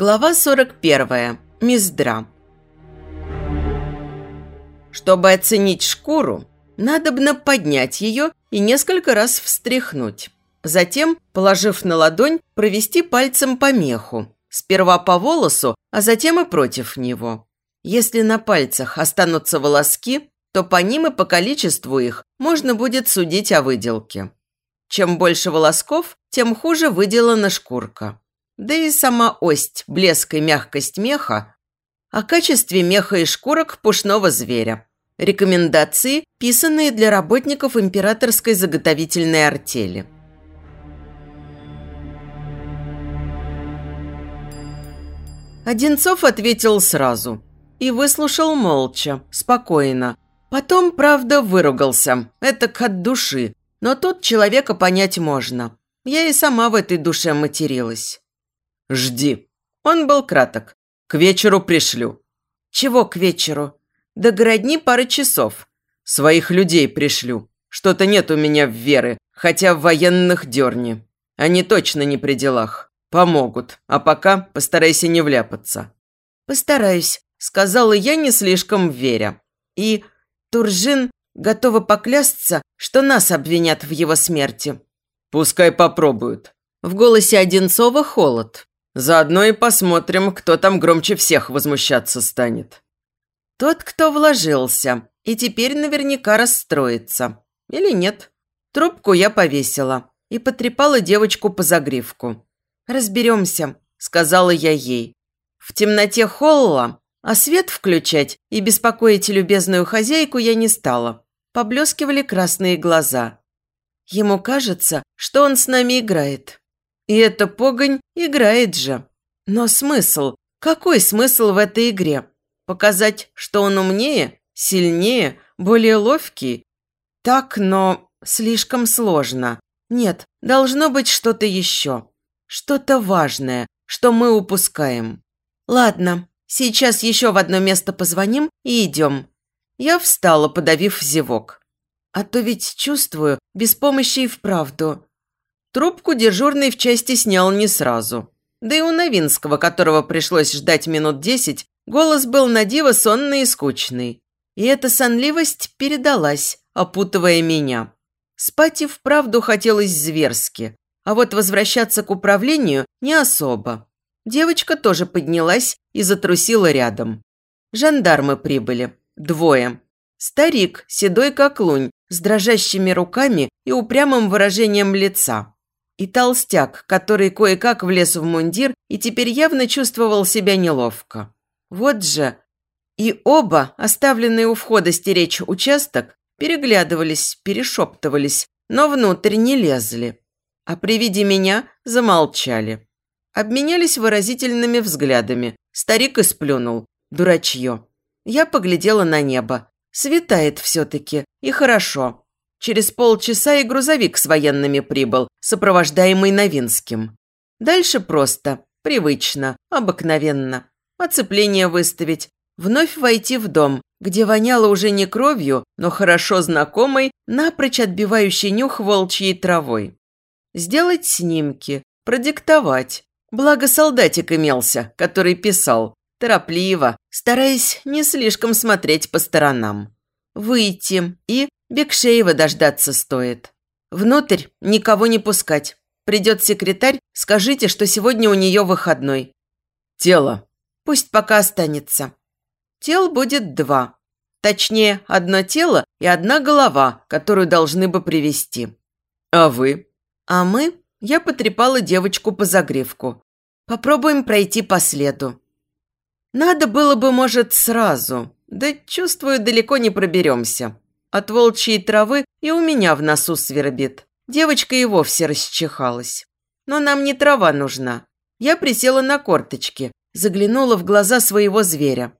Глава 41. Миздра. Чтобы оценить шкуру, надобно поднять ее и несколько раз встряхнуть. Затем, положив на ладонь, провести пальцем по меху. Сперва по волосу, а затем и против него. Если на пальцах останутся волоски, то по ним и по количеству их можно будет судить о выделке. Чем больше волосков, тем хуже выделана шкурка. Да и сама ость, блеск и мягкость меха о качестве меха и шкурок пушного зверя. Рекомендации, писанные для работников императорской заготовительной артели. Одинцов ответил сразу и выслушал молча, спокойно. Потом, правда, выругался, это от души, но тут человека понять можно. Я и сама в этой душе материлась. «Жди». Он был краток. «К вечеру пришлю». «Чего к вечеру?» «До городни пары часов». «Своих людей пришлю. Что-то нет у меня в веры, хотя в военных дерни. Они точно не при делах. Помогут. А пока постарайся не вляпаться». «Постараюсь», – сказала я не слишком веря. И Туржин готова поклясться, что нас обвинят в его смерти. «Пускай попробуют». В голосе Одинцова холод. Заодно и посмотрим, кто там громче всех возмущаться станет. Тот, кто вложился, и теперь наверняка расстроится. Или нет. Трубку я повесила и потрепала девочку по загривку. «Разберемся», – сказала я ей. В темноте холла, а свет включать и беспокоить любезную хозяйку я не стала. Поблескивали красные глаза. Ему кажется, что он с нами играет. И эта погонь играет же. Но смысл? Какой смысл в этой игре? Показать, что он умнее, сильнее, более ловкий? Так, но слишком сложно. Нет, должно быть что-то еще. Что-то важное, что мы упускаем. Ладно, сейчас еще в одно место позвоним и идем. Я встала, подавив зевок. А то ведь чувствую, без помощи и вправду. Трубку дежурный в части снял не сразу. Да и у Новинского, которого пришлось ждать минут десять, голос был на диво сонный и скучный. И эта сонливость передалась, опутывая меня. Спать и вправду хотелось зверски, а вот возвращаться к управлению не особо. Девочка тоже поднялась и затрусила рядом. Жандармы прибыли. Двое. Старик, седой как лунь, с дрожащими руками и упрямым выражением лица и толстяк, который кое-как влез в мундир и теперь явно чувствовал себя неловко. Вот же. И оба, оставленные у входа стеречь участок, переглядывались, перешептывались, но внутрь не лезли. А при виде меня замолчали. Обменялись выразительными взглядами. Старик исплюнул. Дурачье. Я поглядела на небо. Светает все-таки. И хорошо. Через полчаса и грузовик с военными прибыл, сопровождаемый Новинским. Дальше просто, привычно, обыкновенно. Оцепление выставить, вновь войти в дом, где воняло уже не кровью, но хорошо знакомой, напрочь отбивающей нюх волчьей травой. Сделать снимки, продиктовать. Благо солдатик имелся, который писал, торопливо, стараясь не слишком смотреть по сторонам. Выйти и Бекшеева дождаться стоит. Внутрь никого не пускать. Придет секретарь, скажите, что сегодня у нее выходной. Тело. Пусть пока останется. Тел будет два. Точнее, одно тело и одна голова, которую должны бы привести. А вы? А мы? Я потрепала девочку по загривку. Попробуем пройти по следу. Надо было бы, может, сразу. Да, чувствую, далеко не проберемся. От волчьей травы и у меня в носу свербит. Девочка и вовсе расчихалась. Но нам не трава нужна. Я присела на корточки, заглянула в глаза своего зверя.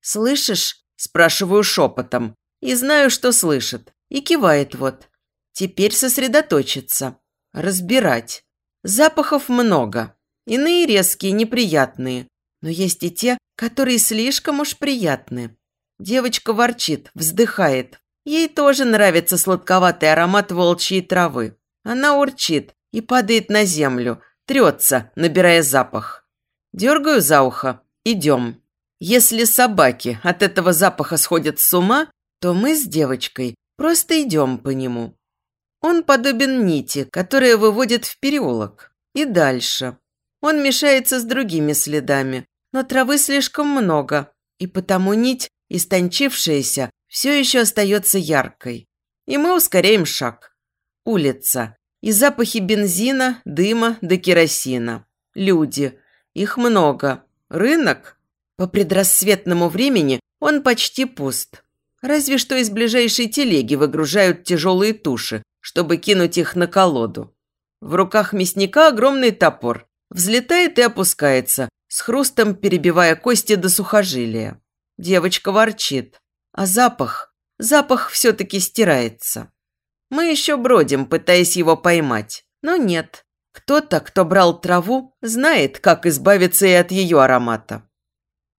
«Слышишь?» – спрашиваю шепотом. И знаю, что слышит. И кивает вот. Теперь сосредоточиться. Разбирать. Запахов много. Иные резкие, неприятные. Но есть и те, которые слишком уж приятны. Девочка ворчит, вздыхает, Ей тоже нравится сладковатый аромат волчьей травы. Она урчит и падает на землю, трется, набирая запах. Дергаю за ухо. Идем. Если собаки от этого запаха сходят с ума, то мы с девочкой просто идем по нему. Он подобен нити, которая выводит в переулок. И дальше. Он мешается с другими следами, но травы слишком много, и потому нить, истончившаяся, все еще остается яркой. И мы ускоряем шаг. Улица. И запахи бензина, дыма до керосина. Люди. Их много. Рынок. По предрассветному времени он почти пуст. Разве что из ближайшей телеги выгружают тяжелые туши, чтобы кинуть их на колоду. В руках мясника огромный топор. Взлетает и опускается, с хрустом перебивая кости до сухожилия. Девочка ворчит. А запах? Запах все-таки стирается. Мы еще бродим, пытаясь его поймать. Но нет. Кто-то, кто брал траву, знает, как избавиться и от ее аромата.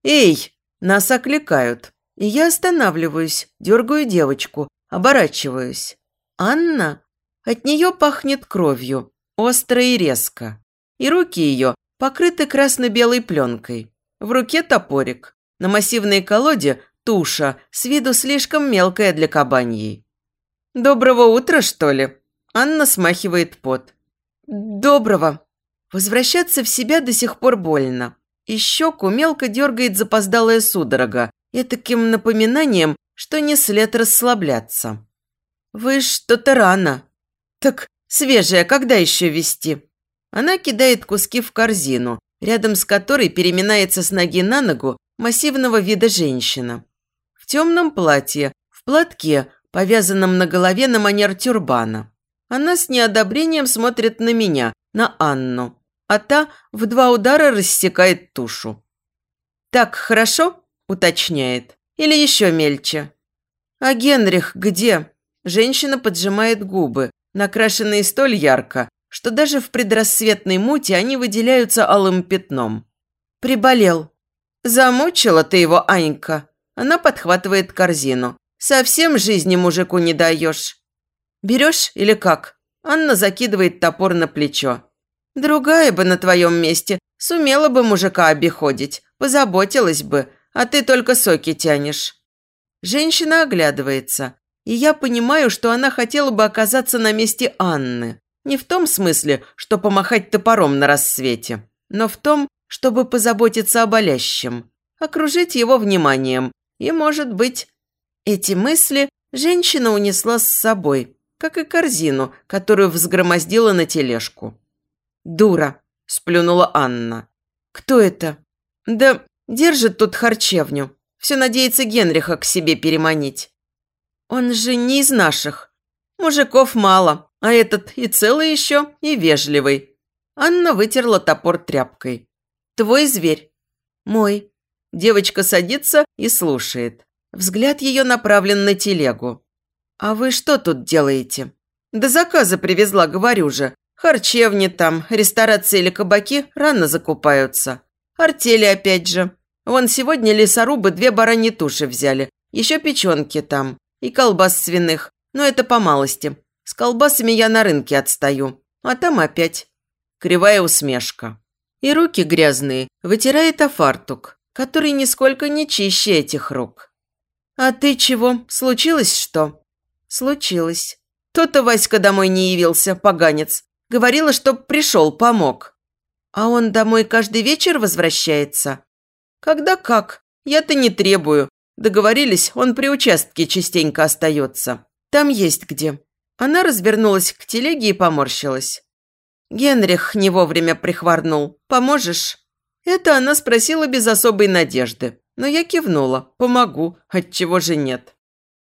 «Эй!» Нас окликают. И я останавливаюсь, дергаю девочку, оборачиваюсь. Анна? От нее пахнет кровью, остро и резко. И руки ее покрыты красно-белой пленкой. В руке топорик. На массивной колоде туша, с виду слишком мелкая для кабаньей. «Доброго утра, что ли?» Анна смахивает пот. «Доброго». Возвращаться в себя до сих пор больно. И щеку мелко дергает запоздалая судорога, и таким напоминанием, что не след расслабляться. «Вы что-то рано». «Так свежая, когда еще вести?» Она кидает куски в корзину, рядом с которой переминается с ноги на ногу массивного вида женщина. В темном платье, в платке, повязанном на голове на манер тюрбана. Она с неодобрением смотрит на меня, на Анну а та в два удара рассекает тушу. «Так хорошо?» – уточняет. «Или еще мельче?» «А Генрих где?» Женщина поджимает губы, накрашенные столь ярко, что даже в предрассветной муте они выделяются алым пятном. «Приболел». «Замучила ты его, Анька?» Она подхватывает корзину. «Совсем жизни мужику не даешь». «Берешь или как?» Анна закидывает топор на плечо. Другая бы на твоем месте сумела бы мужика обиходить, позаботилась бы, а ты только соки тянешь». Женщина оглядывается, и я понимаю, что она хотела бы оказаться на месте Анны. Не в том смысле, что помахать топором на рассвете, но в том, чтобы позаботиться о болящем, окружить его вниманием. И, может быть, эти мысли женщина унесла с собой, как и корзину, которую взгромоздила на тележку. «Дура!» – сплюнула Анна. «Кто это?» «Да держит тут харчевню. Все надеется Генриха к себе переманить. Он же не из наших. Мужиков мало, а этот и целый еще, и вежливый». Анна вытерла топор тряпкой. «Твой зверь?» «Мой». Девочка садится и слушает. Взгляд ее направлен на телегу. «А вы что тут делаете?» «Да заказа привезла, говорю же. Харчевни там, ресторации или кабаки рано закупаются. Артели опять же. Вон сегодня лесорубы две бараньи туши взяли. Еще печенки там. И колбас свиных. Но это по малости. С колбасами я на рынке отстаю. А там опять. Кривая усмешка. И руки грязные вытирает о фартук, который нисколько не чище этих рук. «А ты чего? Случилось что?» «Случилось. То-то Васька домой не явился, поганец. Говорила, чтоб пришел, помог. А он домой каждый вечер возвращается? Когда как. Я-то не требую. Договорились, он при участке частенько остается. Там есть где. Она развернулась к телеге и поморщилась. Генрих не вовремя прихворнул. Поможешь? Это она спросила без особой надежды. Но я кивнула. Помогу. Отчего же нет?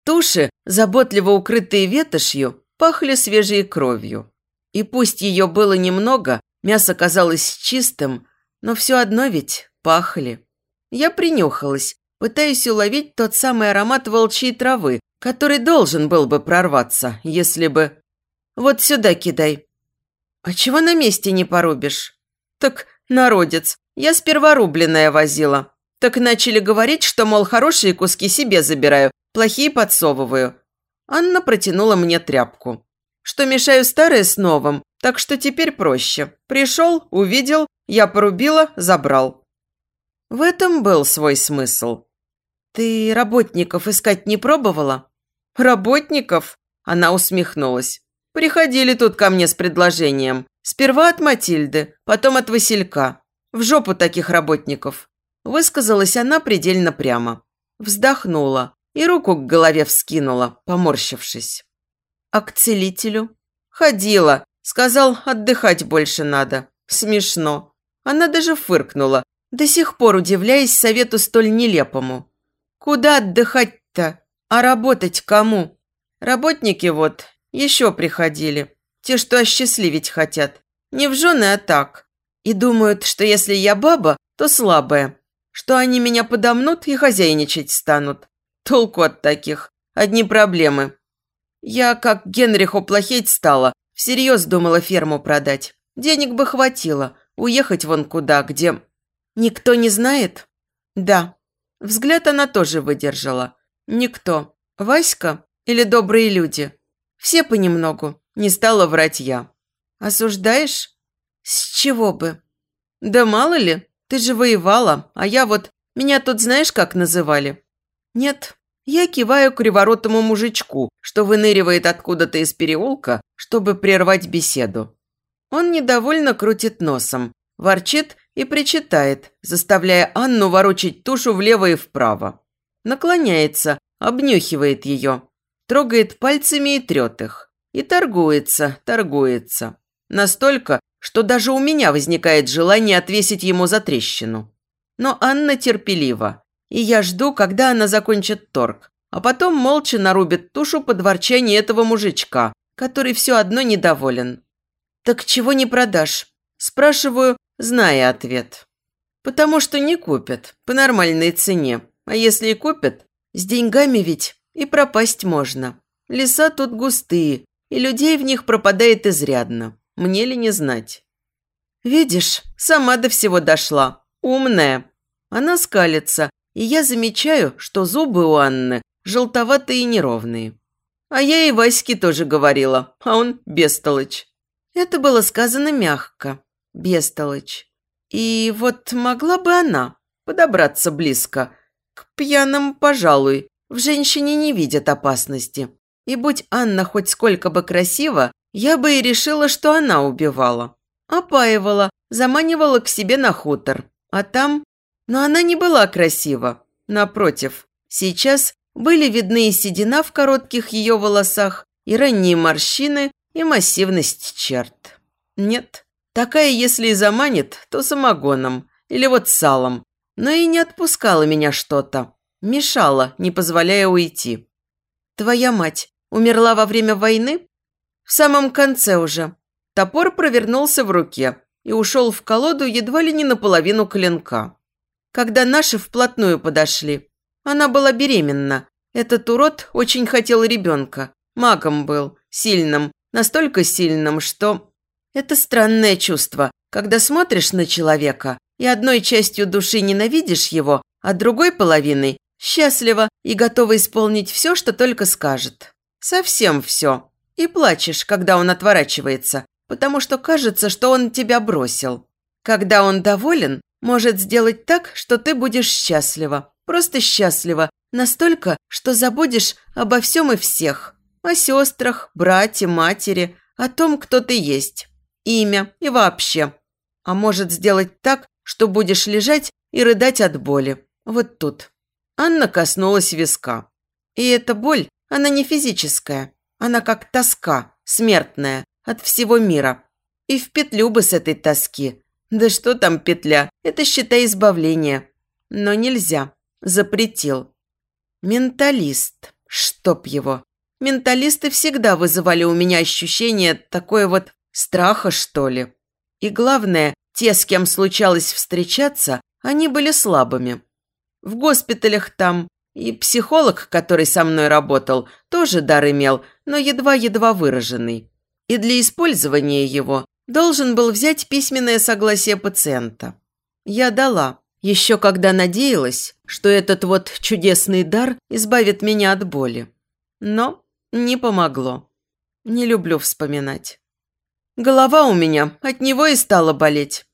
Туши, заботливо укрытые ветошью, пахли свежей кровью. И пусть ее было немного, мясо казалось чистым, но все одно ведь пахли. Я принюхалась, пытаясь уловить тот самый аромат волчьей травы, который должен был бы прорваться, если бы... Вот сюда кидай. А чего на месте не порубишь? Так, народец, я сперва рубленное возила. Так начали говорить, что, мол, хорошие куски себе забираю, плохие подсовываю. Анна протянула мне тряпку что мешаю старое с новым, так что теперь проще. Пришел, увидел, я порубила, забрал. В этом был свой смысл. «Ты работников искать не пробовала?» «Работников?» Она усмехнулась. «Приходили тут ко мне с предложением. Сперва от Матильды, потом от Василька. В жопу таких работников». Высказалась она предельно прямо. Вздохнула и руку к голове вскинула, поморщившись. «А к целителю?» «Ходила. Сказал, отдыхать больше надо. Смешно». Она даже фыркнула, до сих пор удивляясь совету столь нелепому. «Куда отдыхать-то? А работать кому?» «Работники вот еще приходили. Те, что осчастливить хотят. Не в жены, а так. И думают, что если я баба, то слабая. Что они меня подомнут и хозяйничать станут. Толку от таких. Одни проблемы. Я, как Генриху плохеть стала, всерьез думала ферму продать. Денег бы хватило. Уехать вон куда, где... Никто не знает? Да. Взгляд она тоже выдержала. Никто. Васька или добрые люди? Все понемногу. Не стала врать я. Осуждаешь? С чего бы? Да мало ли, ты же воевала, а я вот... Меня тут знаешь, как называли? Нет, я киваю криворотому мужичку, что выныривает откуда-то из переулка, чтобы прервать беседу. Он недовольно крутит носом, ворчит и причитает, заставляя Анну ворочать тушу влево и вправо. Наклоняется, обнюхивает ее, трогает пальцами и трет их. И торгуется, торгуется. Настолько, что даже у меня возникает желание отвесить ему за трещину. Но Анна терпелива, и я жду, когда она закончит торг, а потом молча нарубит тушу под ворчание этого мужичка, который все одно недоволен. «Так чего не продашь?» Спрашиваю, зная ответ. «Потому что не купят, по нормальной цене. А если и купят, с деньгами ведь и пропасть можно. Леса тут густые, и людей в них пропадает изрядно. Мне ли не знать?» «Видишь, сама до всего дошла. Умная». Она скалится, и я замечаю, что зубы у Анны желтоватые и неровные. А я и Ваське тоже говорила, а он бестолочь. Это было сказано мягко, бестолочь. И вот могла бы она подобраться близко. К пьяному, пожалуй, в женщине не видят опасности. И будь Анна хоть сколько бы красива, я бы и решила, что она убивала. Опаивала, заманивала к себе на хутор. А там... Но она не была красива. Напротив, сейчас были видны и седина в коротких ее волосах, и ранние морщины, и массивность черт. Нет, такая, если и заманит, то самогоном или вот салом. Но и не отпускала меня что-то. Мешала, не позволяя уйти. Твоя мать умерла во время войны? В самом конце уже. Топор провернулся в руке и ушел в колоду едва ли не наполовину клинка. Когда наши вплотную подошли, она была беременна. Этот урод очень хотел ребенка. Магом был, сильным, настолько сильным, что... Это странное чувство, когда смотришь на человека и одной частью души ненавидишь его, а другой половиной счастлива и готова исполнить все, что только скажет. Совсем все. И плачешь, когда он отворачивается, потому что кажется, что он тебя бросил. Когда он доволен, может сделать так, что ты будешь счастлива. Просто счастлива. Настолько, что забудешь обо всем и всех. О сестрах, брате, матери, о том, кто ты есть. Имя и вообще. А может сделать так, что будешь лежать и рыдать от боли. Вот тут. Анна коснулась виска. И эта боль, она не физическая. Она как тоска, смертная, от всего мира. И в петлю бы с этой тоски. Да что там петля? Это, считай, избавление. Но нельзя. Запретил. Менталист. Чтоб его. Менталисты всегда вызывали у меня ощущение такое вот страха, что ли. И главное, те, с кем случалось встречаться, они были слабыми. В госпиталях там и психолог, который со мной работал, тоже дар имел, но едва-едва выраженный. И для использования его должен был взять письменное согласие пациента. Я дала, еще когда надеялась, что этот вот чудесный дар избавит меня от боли. Но не помогло. Не люблю вспоминать. Голова у меня от него и стала болеть.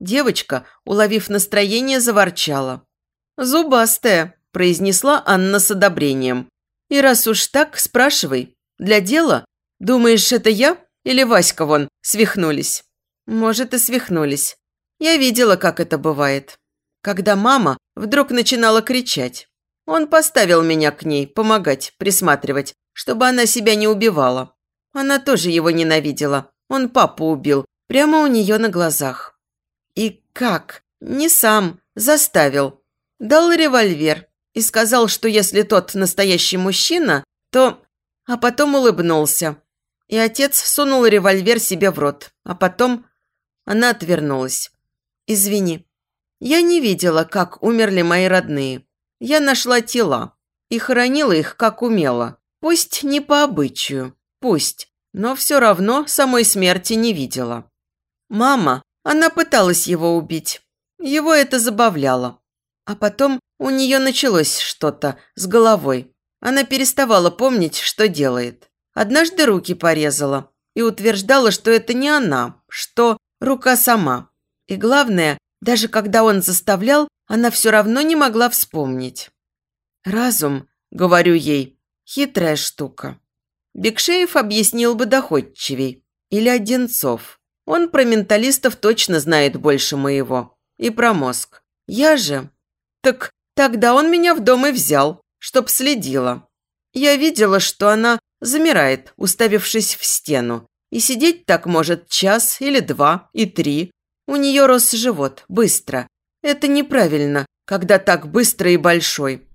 Девочка, уловив настроение, заворчала. «Зубастая», – произнесла Анна с одобрением. «И раз уж так, спрашивай. Для дела? Думаешь, это я или Васька вон свихнулись?» «Может, и свихнулись. Я видела, как это бывает. Когда мама вдруг начинала кричать. Он поставил меня к ней, помогать, присматривать, чтобы она себя не убивала. Она тоже его ненавидела. Он папу убил, прямо у нее на глазах. И как? Не сам, заставил. Дал револьвер и сказал, что если тот настоящий мужчина, то... А потом улыбнулся. И отец сунул револьвер себе в рот. А потом она отвернулась. «Извини, я не видела, как умерли мои родные. Я нашла тела и хоронила их, как умела. Пусть не по обычаю, пусть, но все равно самой смерти не видела. Мама, она пыталась его убить. Его это забавляло. А потом у нее началось что-то с головой. Она переставала помнить, что делает. Однажды руки порезала и утверждала, что это не она, что рука сама. И главное, даже когда он заставлял, она все равно не могла вспомнить. «Разум», – говорю ей, – хитрая штука. Бекшеев объяснил бы доходчивей. Или Одинцов. Он про менталистов точно знает больше моего. И про мозг. Я же... Так тогда он меня в дом и взял, чтоб следила. Я видела, что она замирает, уставившись в стену. И сидеть так может час или два, и три, у нее рос живот, быстро. Это неправильно, когда так быстро и большой.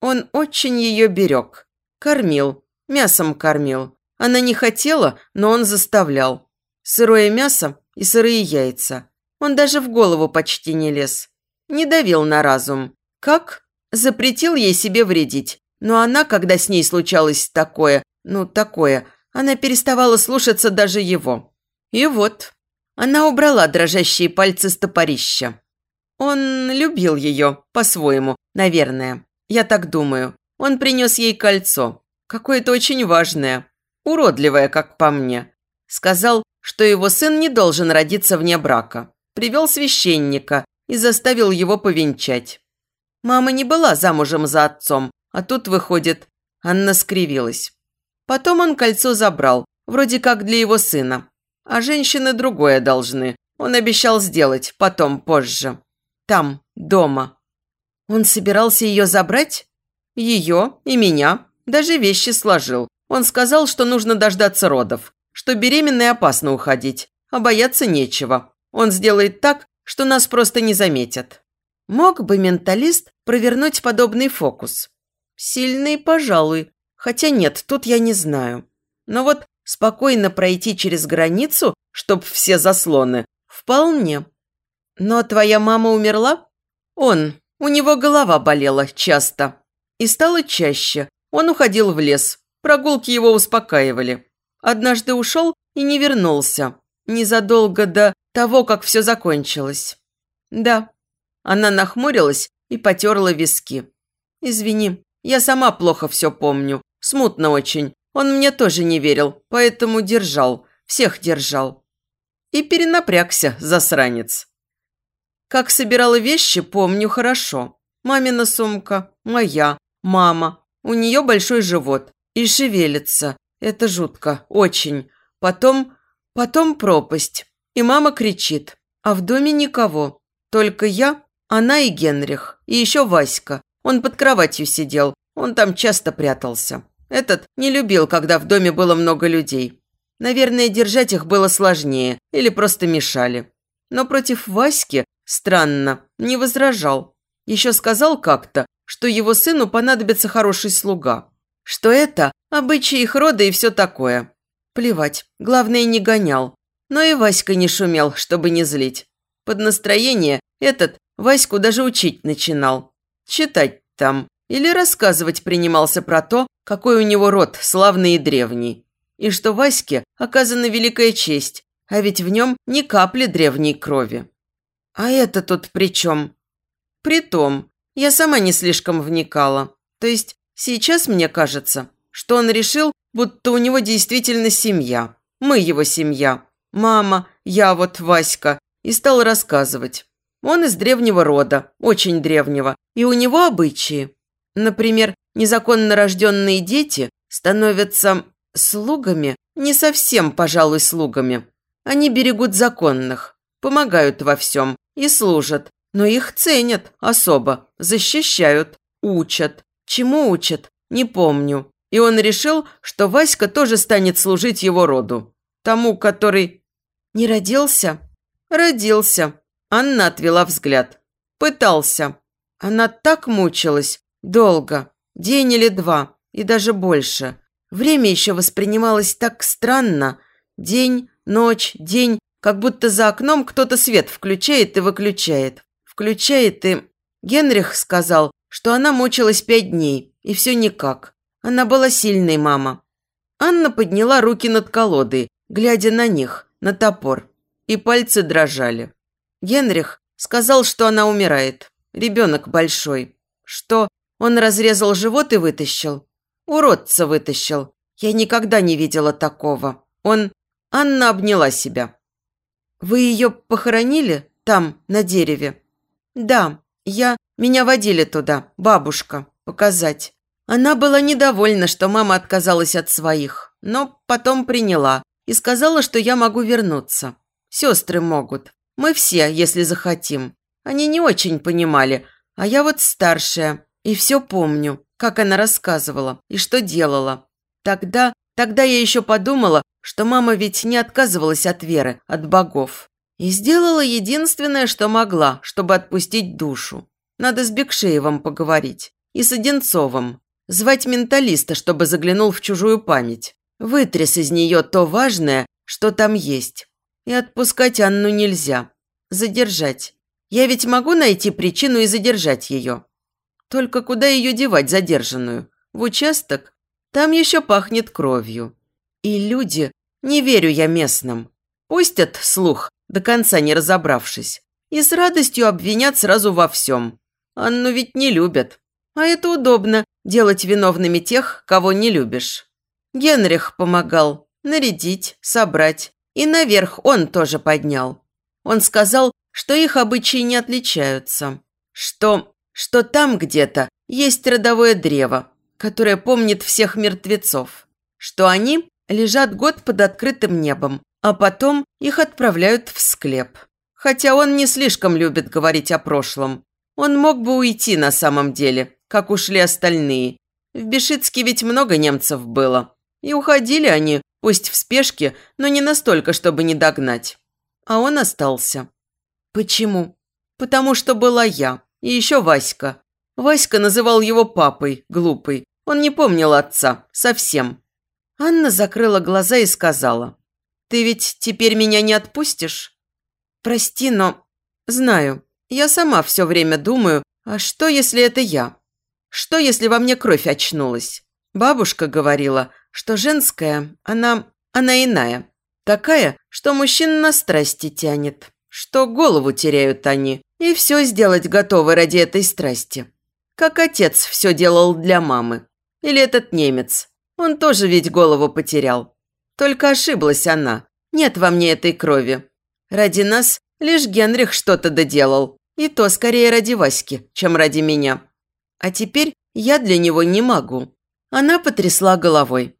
Он очень ее берег. Кормил, мясом кормил. Она не хотела, но он заставлял. Сырое мясо и сырые яйца. Он даже в голову почти не лез. Не давил на разум. Как? Запретил ей себе вредить. Но она, когда с ней случалось такое, ну, такое, она переставала слушаться даже его. И вот, она убрала дрожащие пальцы с топорища. Он любил ее, по-своему, наверное. Я так думаю. Он принес ей кольцо. Какое-то очень важное. Уродливое, как по мне. Сказал, что его сын не должен родиться вне брака. Привел священника и заставил его повенчать. Мама не была замужем за отцом, а тут, выходит, Анна скривилась. Потом он кольцо забрал, вроде как для его сына, а женщины другое должны. Он обещал сделать, потом, позже. Там, дома. Он собирался ее забрать? Ее и меня. Даже вещи сложил. Он сказал, что нужно дождаться родов, что беременной опасно уходить, а бояться нечего. Он сделает так, что нас просто не заметят. Мог бы менталист провернуть подобный фокус? Сильный, пожалуй. Хотя нет, тут я не знаю. Но вот Спокойно пройти через границу, чтоб все заслоны? Вполне. Но твоя мама умерла? Он. У него голова болела часто. И стало чаще. Он уходил в лес. Прогулки его успокаивали. Однажды ушел и не вернулся. Незадолго до того, как все закончилось. Да. Она нахмурилась и потерла виски. Извини, я сама плохо все помню. Смутно очень. Он мне тоже не верил, поэтому держал, всех держал. И перенапрягся, засранец. Как собирала вещи, помню хорошо. Мамина сумка, моя, мама. У нее большой живот и шевелится. Это жутко, очень. Потом, потом пропасть. И мама кричит. А в доме никого. Только я, она и Генрих. И еще Васька. Он под кроватью сидел. Он там часто прятался. Этот не любил, когда в доме было много людей. Наверное, держать их было сложнее или просто мешали. Но против Васьки, странно, не возражал. Еще сказал как-то, что его сыну понадобится хороший слуга. Что это обычаи их рода и все такое. Плевать, главное, не гонял. Но и Васька не шумел, чтобы не злить. Под настроение этот Ваську даже учить начинал. Читать там. Или рассказывать принимался про то, какой у него род славный и древний. И что Ваське оказана великая честь, а ведь в нем ни капли древней крови. А это тут при чем? Притом, я сама не слишком вникала. То есть сейчас мне кажется, что он решил, будто у него действительно семья. Мы его семья. Мама, я вот Васька. и стал рассказывать. Он из древнего рода, очень древнего, и у него обычаи. Например, незаконно рожденные дети становятся слугами, не совсем, пожалуй, слугами. Они берегут законных, помогают во всем и служат, но их ценят особо, защищают, учат. Чему учат, не помню. И он решил, что Васька тоже станет служить его роду. Тому, который... Не родился? Родился. Анна отвела взгляд. Пытался. Она так мучилась. Долго. День или два. И даже больше. Время еще воспринималось так странно. День, ночь, день. Как будто за окном кто-то свет включает и выключает. Включает и... Генрих сказал, что она мучилась пять дней. И все никак. Она была сильной, мама. Анна подняла руки над колодой, глядя на них, на топор. И пальцы дрожали. Генрих сказал, что она умирает. Ребенок большой. Что, он разрезал живот и вытащил? Уродца вытащил. Я никогда не видела такого. Он... Анна обняла себя. «Вы ее похоронили? Там, на дереве?» «Да, я... Меня водили туда, бабушка, показать. Она была недовольна, что мама отказалась от своих, но потом приняла и сказала, что я могу вернуться. Сестры могут. Мы все, если захотим. Они не очень понимали, а я вот старшая, и все помню, как она рассказывала и что делала. Тогда, тогда я еще подумала, что мама ведь не отказывалась от веры, от богов. И сделала единственное, что могла, чтобы отпустить душу. Надо с Бекшеевым поговорить. И с Одинцовым. Звать менталиста, чтобы заглянул в чужую память. Вытряс из нее то важное, что там есть. И отпускать Анну нельзя. Задержать. Я ведь могу найти причину и задержать ее. Только куда ее девать, задержанную? В участок? Там еще пахнет кровью. И люди, не верю я местным, пустят слух, до конца не разобравшись, и с радостью обвинят сразу во всем. Анну ведь не любят. А это удобно, делать виновными тех, кого не любишь. Генрих помогал нарядить, собрать, и наверх он тоже поднял. Он сказал, что их обычаи не отличаются, что, что там где-то есть родовое древо, которое помнит всех мертвецов, что они лежат год под открытым небом, а потом их отправляют в склеп. Хотя он не слишком любит говорить о прошлом. Он мог бы уйти на самом деле, как ушли остальные. В Бешицке ведь много немцев было. И уходили они, пусть в спешке, но не настолько, чтобы не догнать. А он остался. Почему? Потому что была я. И еще Васька. Васька называл его папой, глупый. Он не помнил отца. Совсем. Анна закрыла глаза и сказала. «Ты ведь теперь меня не отпустишь?» «Прости, но...» «Знаю. Я сама все время думаю, а что, если это я? Что, если во мне кровь очнулась? Бабушка говорила, что женская, она, она иная. Такая, что мужчин на страсти тянет, что голову теряют они, и все сделать готовы ради этой страсти. Как отец все делал для мамы. Или этот немец. Он тоже ведь голову потерял. Только ошиблась она. Нет во мне этой крови. Ради нас лишь Генрих что-то доделал. И то скорее ради Васьки, чем ради меня. А теперь я для него не могу. Она потрясла головой.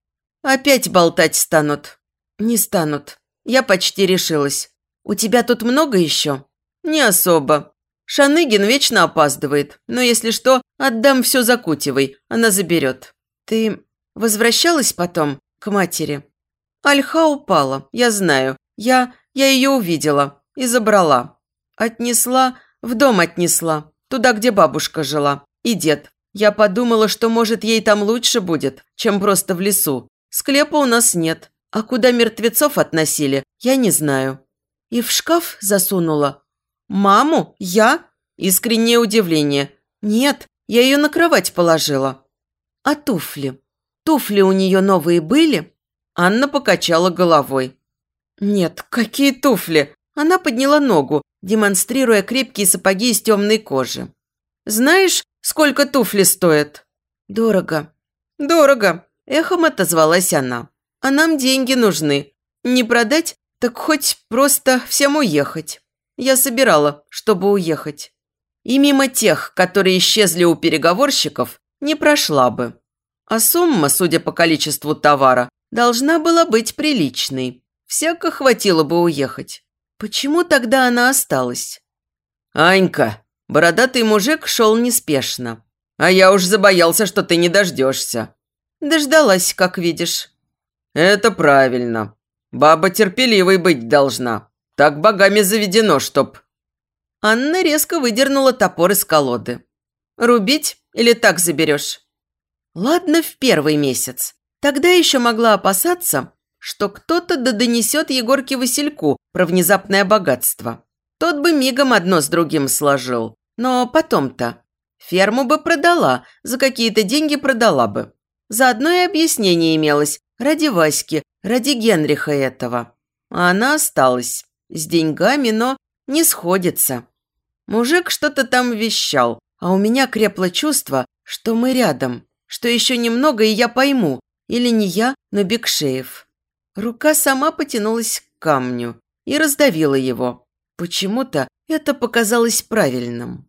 Опять болтать станут. Не станут. Я почти решилась. У тебя тут много еще? Не особо. Шаныгин вечно опаздывает. Но если что, отдам все Закутевой. Она заберет. Ты возвращалась потом к матери? Альха упала, я знаю. Я, я ее увидела и забрала. Отнесла, в дом отнесла. Туда, где бабушка жила. И дед. Я подумала, что, может, ей там лучше будет, чем просто в лесу. Склепа у нас нет, а куда мертвецов относили, я не знаю. И в шкаф засунула. Маму? Я? Искреннее удивление. Нет, я ее на кровать положила. А туфли? Туфли у нее новые были? Анна покачала головой. Нет, какие туфли? Она подняла ногу, демонстрируя крепкие сапоги из темной кожи. Знаешь, сколько туфли стоят? Дорого. Дорого. Эхом отозвалась она. «А нам деньги нужны. Не продать, так хоть просто всем уехать». я собирала, чтобы уехать. И мимо тех, которые исчезли у переговорщиков, не прошла бы. А сумма, судя по количеству товара, должна была быть приличной. Всяко хватило бы уехать. Почему тогда она осталась? «Анька!» Бородатый мужик шел неспешно. «А я уж забоялся, что ты не дождешься». «Дождалась, как видишь». «Это правильно. Баба терпеливой быть должна. Так богами заведено, чтоб...» Анна резко выдернула топор из колоды. «Рубить или так заберешь?» «Ладно, в первый месяц. Тогда еще могла опасаться, что кто-то да донесет Егорке Васильку про внезапное богатство. Тот бы мигом одно с другим сложил. Но потом-то ферму бы продала, за какие-то деньги продала бы. Заодно и объяснение имелось ради Васьки, ради Генриха этого. А она осталась. С деньгами, но не сходится. Мужик что-то там вещал, а у меня крепло чувство, что мы рядом, что еще немного, и я пойму, или не я, но Бекшеев. Рука сама потянулась к камню и раздавила его. Почему-то это показалось правильным.